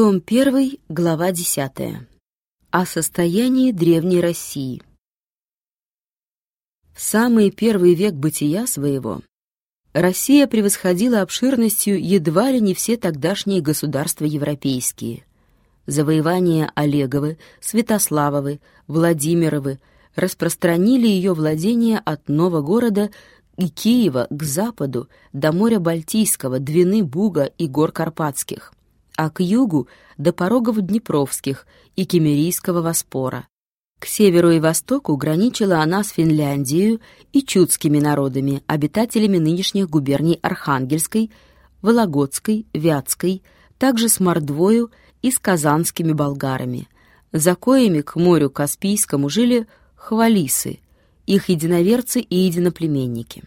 Том 1, глава 10. О состоянии Древней России. В самый первый век бытия своего Россия превосходила обширностью едва ли не все тогдашние государства европейские. Завоевания Олеговы, Святославовы, Владимировы распространили ее владения от нового города и Киева к западу до моря Балтийского, Двины, Буга и гор Карпатских а к югу — до порогов Днепровских и Кемерийского Воспора. К северу и востоку граничила она с Финляндией и чудскими народами, обитателями нынешних губерний Архангельской, Вологодской, Вятской, также с Мордвою и с казанскими болгарами. За коями к морю Каспийскому жили хвалисы, их единоверцы и единоплеменники.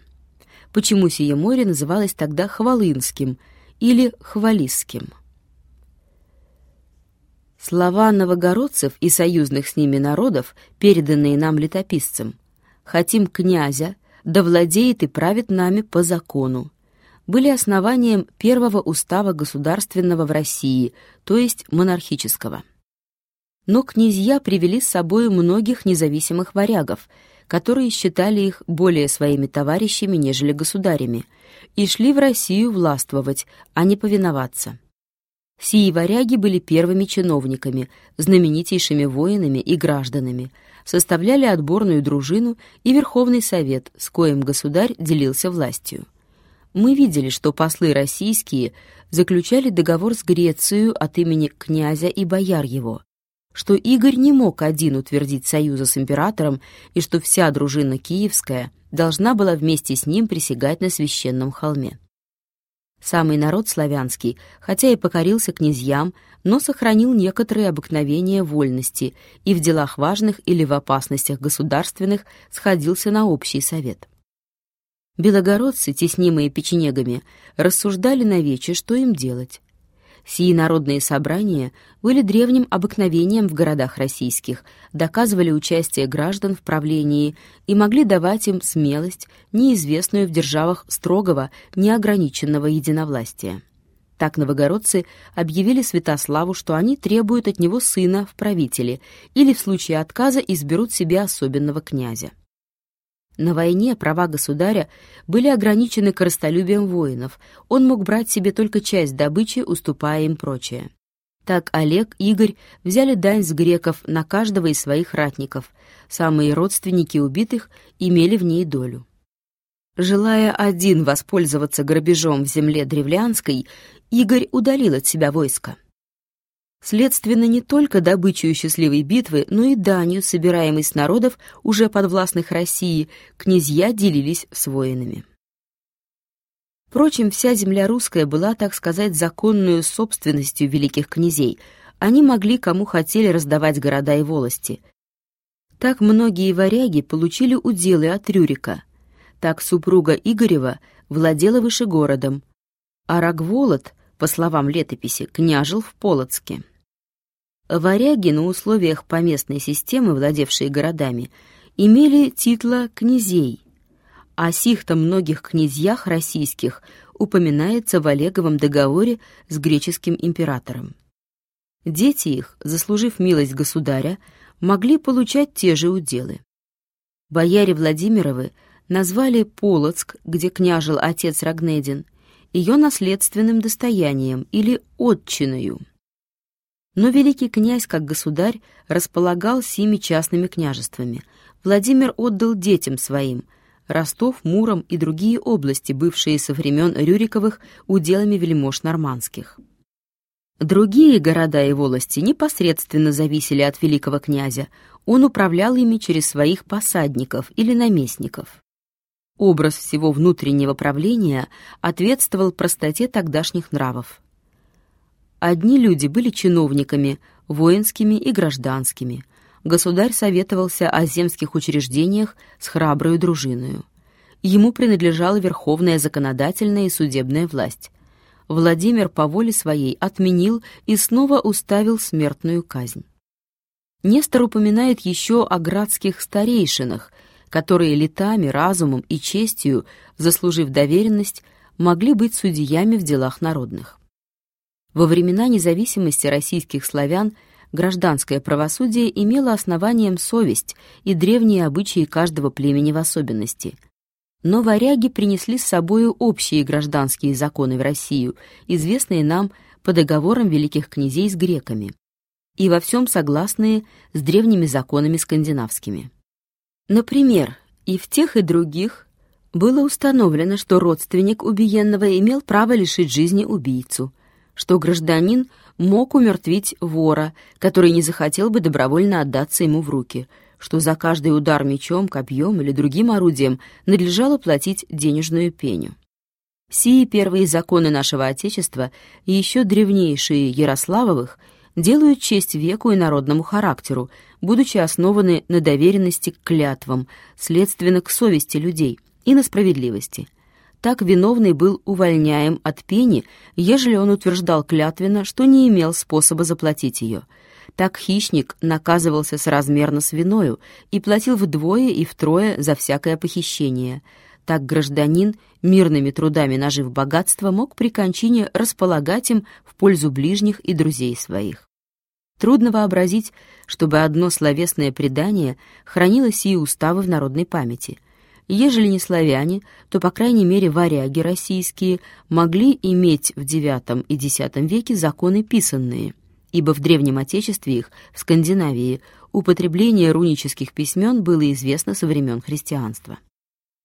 Почему сие море называлось тогда Хвалынским или Хвалисским? Слова новогородцев и союзных с ними народов, переданные нам летописцем, «Хотим князя, да владеет и правит нами по закону», были основанием первого устава государственного в России, то есть монархического. Но князья привели с собой многих независимых варягов, которые считали их более своими товарищами, нежели государями, и шли в Россию властвовать, а не повиноваться. Сии варяги были первыми чиновниками, знаменитейшими воинами и гражданами, составляли отборную дружину и Верховный Совет, с коим государь делился властью. Мы видели, что послы российские заключали договор с Грецией от имени князя и бояр его, что Игорь не мог один утвердить союза с императором и что вся дружина киевская должна была вместе с ним присягать на священном холме. Самый народ славянский, хотя и покорился князьям, но сохранил некоторые обыкновения вольности и в делах важных или в опасностях государственных сходился на общий совет. Белогородцы, теснимые печенегами, рассуждали на вече, что им делать. Сии народные собрания были древним обыкновением в городах российских, доказывали участие граждан в правлении и могли давать им смелость, неизвестную в державах строгого, неограниченного единовластия. Так новогородцы объявили Святославу, что они требуют от него сына в правителе или в случае отказа изберут себе особенного князя. На войне права государя были ограничены коростолюбием воинов, он мог брать себе только часть добычи, уступая им прочее. Так Олег, Игорь взяли дань с греков на каждого из своих ратников, самые родственники убитых имели в ней долю. Желая один воспользоваться грабежом в земле древлянской, Игорь удалил от себя войско. Следственно, не только добычей счастливой битвы, но и данью, собираемой с народов, уже подвластных России, князья делились с воинами. Впрочем, вся земля русская была, так сказать, законную собственностью великих князей. Они могли, кому хотели, раздавать города и волости. Так многие варяги получили уделы от Рюрика. Так супруга Игорева владела Вышегородом, а Рогволод, по словам летописи, княжил в Полоцке. Варяги на условиях поместной системы, владевшие городами, имели титла князей, о сих-то многих князьях российских упоминается в Олеговом договоре с греческим императором. Дети их, заслужив милость государя, могли получать те же уделы. Бояре Владимировы назвали Полоцк, где княжил отец Рагнедин, ее наследственным достоянием или отчиною. Но великий князь, как государь, располагал сими частными княжествами. Владимир отдал детям своим Ростов, Муром и другие области, бывшие со времен Рюриковых уделами вельмож нормандских. Другие города и волости непосредственно зависели от великого князя, он управлял ими через своих посадников или наместников. Образ всего внутреннего правления ответствовал простоте тогдашних нравов. Одни люди были чиновниками, воинскими и гражданскими. Государь советовался о земских учреждениях с храброю дружиною. Ему принадлежала верховная законодательная и судебная власть. Владимир по воле своей отменил и снова уставил смертную казнь. Нестор упоминает еще о градских старейшинах, которые летами, разумом и честью, заслужив доверенность, могли быть судьями в делах народных. Во времена независимости российских славян гражданское правосудие имело основанием совесть и древние обычаи каждого племени в особенности. Но варяги принесли с собою общие гражданские законы в Россию, известные нам по договорам великих князей с греками, и во всем согласные с древними законами скандинавскими. Например, и в тех и других было установлено, что родственник убиенного имел право лишить жизни убийцу, что гражданин мог умертвить вора, который не захотел бы добровольно отдаться ему в руки, что за каждый удар мечом, копьем или другим орудием надлежало платить денежную пеню. Сии первые законы нашего Отечества и еще древнейшие Ярославовых делают честь веку и народному характеру, будучи основаны на доверенности к клятвам, следственно к совести людей – и на справедливости. Так виновный был увольняем от пени, ежели он утверждал клятвенно, что не имел способа заплатить ее. Так хищник наказывался соразмерно с виною и платил вдвое и втрое за всякое похищение. Так гражданин, мирными трудами нажив богатство, мог при кончине располагать им в пользу ближних и друзей своих. Трудно вообразить, чтобы одно словесное предание хранило сии уставы в народной памяти — Ежели не славяне, то, по крайней мере, варяги российские могли иметь в IX и X веке законы писанные, ибо в Древнем Отечестве их, в Скандинавии, употребление рунических письмен было известно со времен христианства.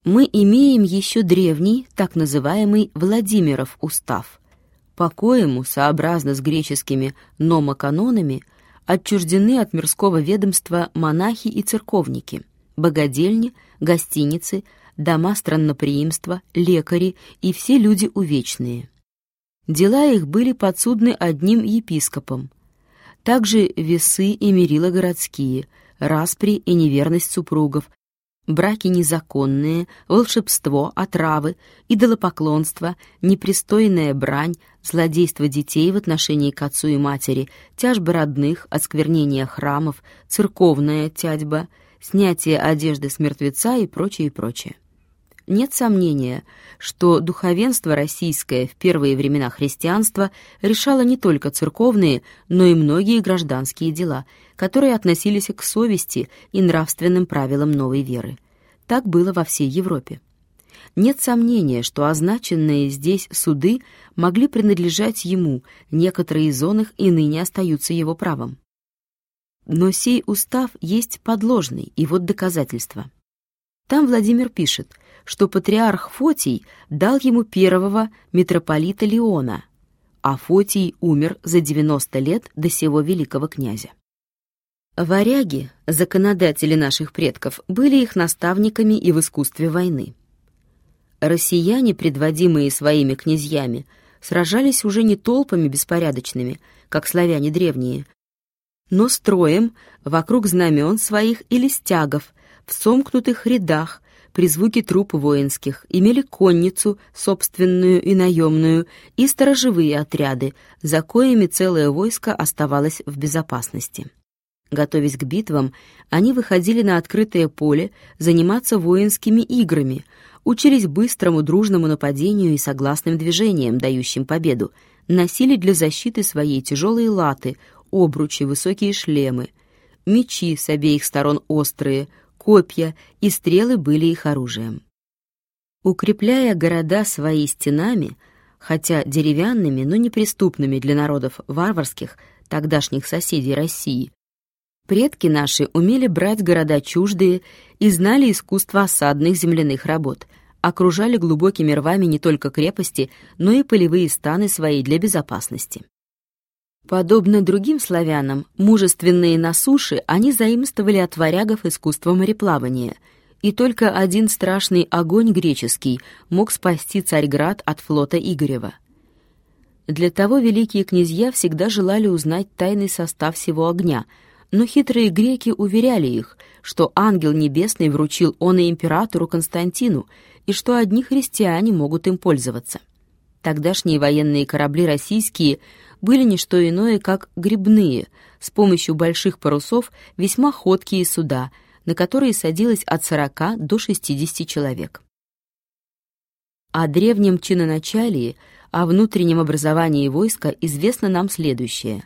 Мы имеем еще древний, так называемый Владимиров устав, по коему, сообразно с греческими номоканонами, отчуждены от мирского ведомства монахи и церковники – богадельни, гостиницы, дома странноприимства, лекари и все люди увечные. Дела их были подсудны одним епископом. Также весы и мерила городские, распри и неверность супругов, браки незаконные, волшебство, отравы, идолопоклонство, непристойная брань, злодейство детей в отношении к отцу и матери, тяжбы родных, осквернение храмов, церковная тядьба — снятие одежды с мертвеца и прочее, и прочее. Нет сомнения, что духовенство российское в первые времена христианства решало не только церковные, но и многие гражданские дела, которые относились к совести и нравственным правилам новой веры. Так было во всей Европе. Нет сомнения, что означенные здесь суды могли принадлежать ему, некоторые из их и ныне остаются его правом. Но сей устав есть подложный, и вот доказательства. Там Владимир пишет, что патриарх Фотий дал ему первого митрополита Леона, а Фотий умер за 90 лет до сего великого князя. Варяги, законодатели наших предков, были их наставниками и в искусстве войны. Россияне, предводимые своими князьями, сражались уже не толпами беспорядочными, как славяне древние, но строем вокруг знамен своих или стягов, в сомкнутых рядах, при звуке труп воинских, имели конницу, собственную и наемную, и сторожевые отряды, за коими целое войско оставалось в безопасности. Готовясь к битвам, они выходили на открытое поле заниматься воинскими играми, учились быстрому дружному нападению и согласным движениям, дающим победу, носили для защиты своей тяжелые латы, обручи, высокие шлемы, мечи с обеих сторон острые, копья и стрелы были их оружием. Укрепляя города свои стенами, хотя деревянными, но неприступными для народов варварских, тогдашних соседей России, предки наши умели брать города чуждые и знали искусство осадных земляных работ, окружали глубокими рвами не только крепости, но и полевые станы свои для безопасности. Подобно другим славянам, мужественные на суше, они заимствовали от варягов искусство мореплавания, и только один страшный огонь греческий мог спасти Царьград от флота Игорева. Для того великие князья всегда желали узнать тайный состав всего огня, но хитрые греки уверяли их, что ангел небесный вручил он и императору Константину, и что одни христиане могут им пользоваться. Тогдашние военные корабли российские – были не что иное, как грибные, с помощью больших парусов весьма ходкие суда, на которые садилось от 40 до 60 человек. О древнем чиноначалии, о внутреннем образовании войска известно нам следующее.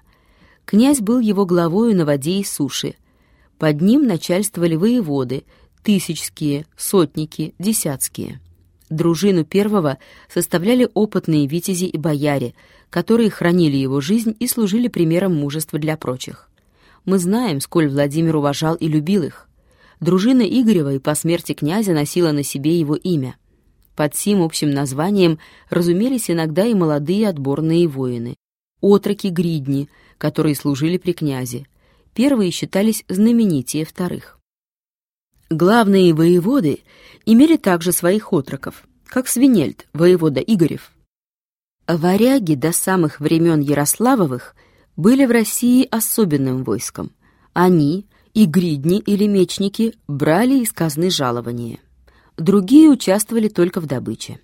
Князь был его главою на воде и суше. Под ним начальствовали воеводы, тысячские, сотники, десятские. Дружину первого составляли опытные витязи и бояре, которые хранили его жизнь и служили примером мужества для прочих. Мы знаем, сколь Владимир уважал и любил их. Дружина Игорева и по смерти князя носила на себе его имя. Под сим общим названием разумелись иногда и молодые отборные воины. Отроки-гридни, которые служили при князе. Первые считались знаменитее вторых. Главные воеводы имели также своих отроков, как Свинельд, воевода Игорев. Варяги до самых времен Ярославовых были в России особенным войском. Они, и гридни или мечники, брали из казны жалования. Другие участвовали только в добыче.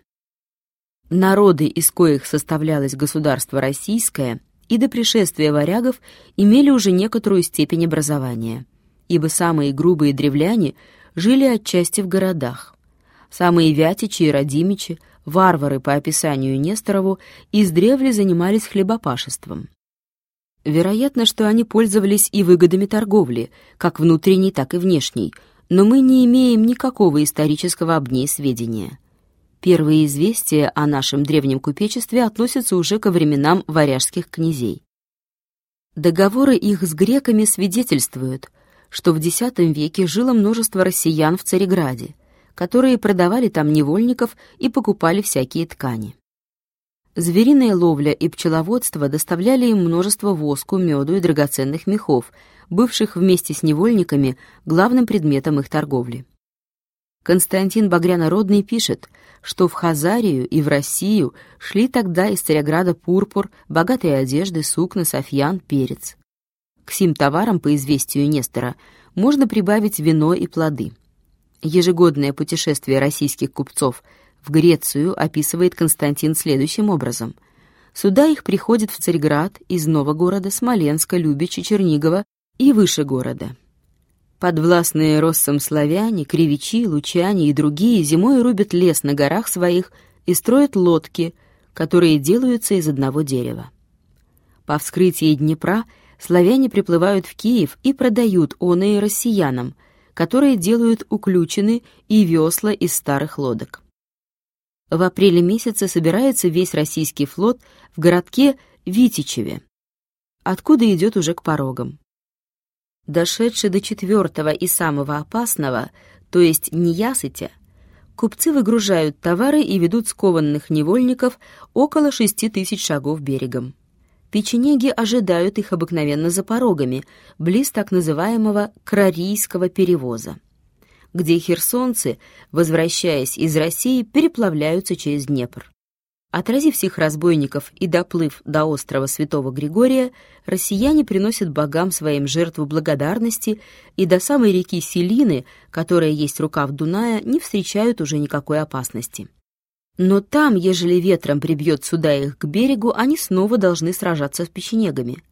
Народы, из коих составлялось государство российское, и до пришествия варягов имели уже некоторую степень образования, ибо самые грубые древляне жили отчасти в городах. Самые вятичи и родимичи, варвары по описанию Несторову, издревле занимались хлебопашеством. Вероятно, что они пользовались и выгодами торговли, как внутренней, так и внешней, но мы не имеем никакого исторического об ней сведения. Первые известия о нашем древнем купечестве относятся уже ко временам варяжских князей. Договоры их с греками свидетельствуют, что в X веке жило множество россиян в Цареграде, которые продавали там невольников и покупали всякие ткани. Звериная ловля и пчеловодство доставляли им множество воску, меду и драгоценных мехов, бывших вместе с невольниками главным предметом их торговли. Константин Багрянородный пишет, что в Хазарию и в Россию шли тогда из Царяграда пурпур, богатые одежды, сукна, софьян, перец. К сим товарам, по известию Нестора, можно прибавить вино и плоды. Ежегодное путешествие российских купцов – в Грецию описывает Константин следующим образом. Сюда их приходит в Царьград из Новогорода, Смоленска, Любича, Чернигова и выше города. Подвластные россам славяне, кривичи, лучане и другие зимой рубят лес на горах своих и строят лодки, которые делаются из одного дерева. По вскрытии Днепра славяне приплывают в Киев и продают оные россиянам, которые делают уключены и весла из старых лодок. В апреле месяце собирается весь российский флот в городке Витичеве, откуда идет уже к порогам. Дошедший до четвертого и самого опасного, то есть Неясытя, купцы выгружают товары и ведут скованных невольников около шести тысяч шагов берегом. Печенеги ожидают их обыкновенно за порогами, близ так называемого Крарийского перевоза где херсонцы, возвращаясь из России, переплавляются через Днепр. Отразив всех разбойников и доплыв до острова Святого Григория, россияне приносят богам своим жертву благодарности и до самой реки Селины, которая есть рукав Дуная, не встречают уже никакой опасности. Но там, ежели ветром прибьет сюда их к берегу, они снова должны сражаться с печенегами.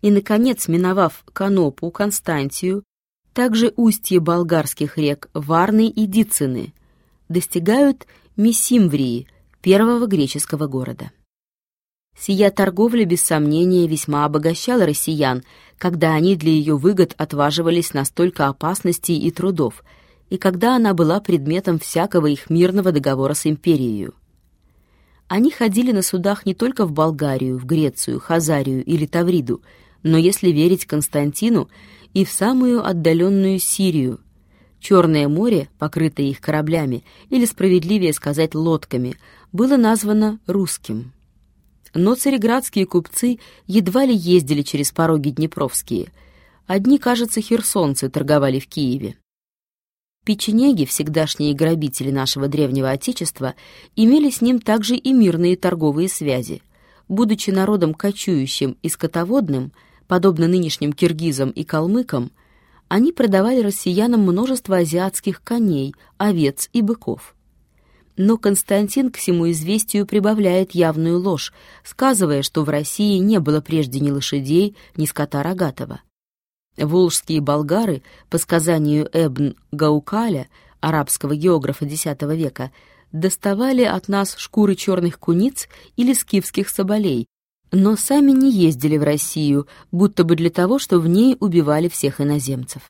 И, наконец, миновав Канопу, Константию, также устье болгарских рек Варны и Дицины, достигают Месимврии, первого греческого города. Сия торговля, без сомнения, весьма обогащала россиян, когда они для ее выгод отваживались на столько опасностей и трудов, и когда она была предметом всякого их мирного договора с империей. Они ходили на судах не только в Болгарию, в Грецию, Хазарию или Тавриду, но, если верить Константину, и в самую отдаленную Сирию. Черное море, покрытое их кораблями, или, справедливее сказать, лодками, было названо русским. Но цареградские купцы едва ли ездили через пороги днепровские. Одни, кажется, херсонцы торговали в Киеве. Печенеги, всегдашние грабители нашего древнего Отечества, имели с ним также и мирные торговые связи. Будучи народом кочующим и скотоводным – Подобно нынешним киргизам и калмыкам, они продавали россиянам множество азиатских коней, овец и быков. Но Константин к всему известию прибавляет явную ложь, сказывая, что в России не было прежде ни лошадей, ни скота рогатого. Волжские болгары, по сказанию Эбн Гаукаля, арабского географа X века, доставали от нас шкуры черных куниц или скифских соболей, но сами не ездили в Россию, будто бы для того, что в ней убивали всех иноземцев.